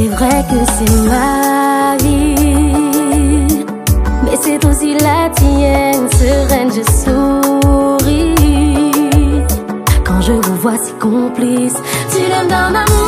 c'est vrai que c'est ma vie. Mais c'est aussi la tienne, sereine, je souris. Quand je vous vois si complice, tu donnes d'un amour